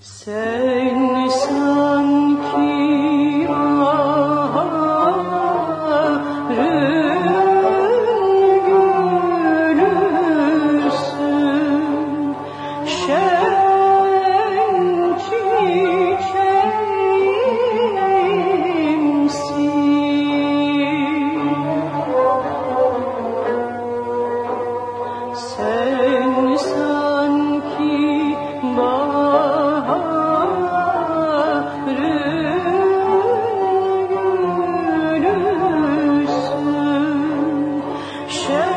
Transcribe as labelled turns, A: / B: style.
A: Sing Sure.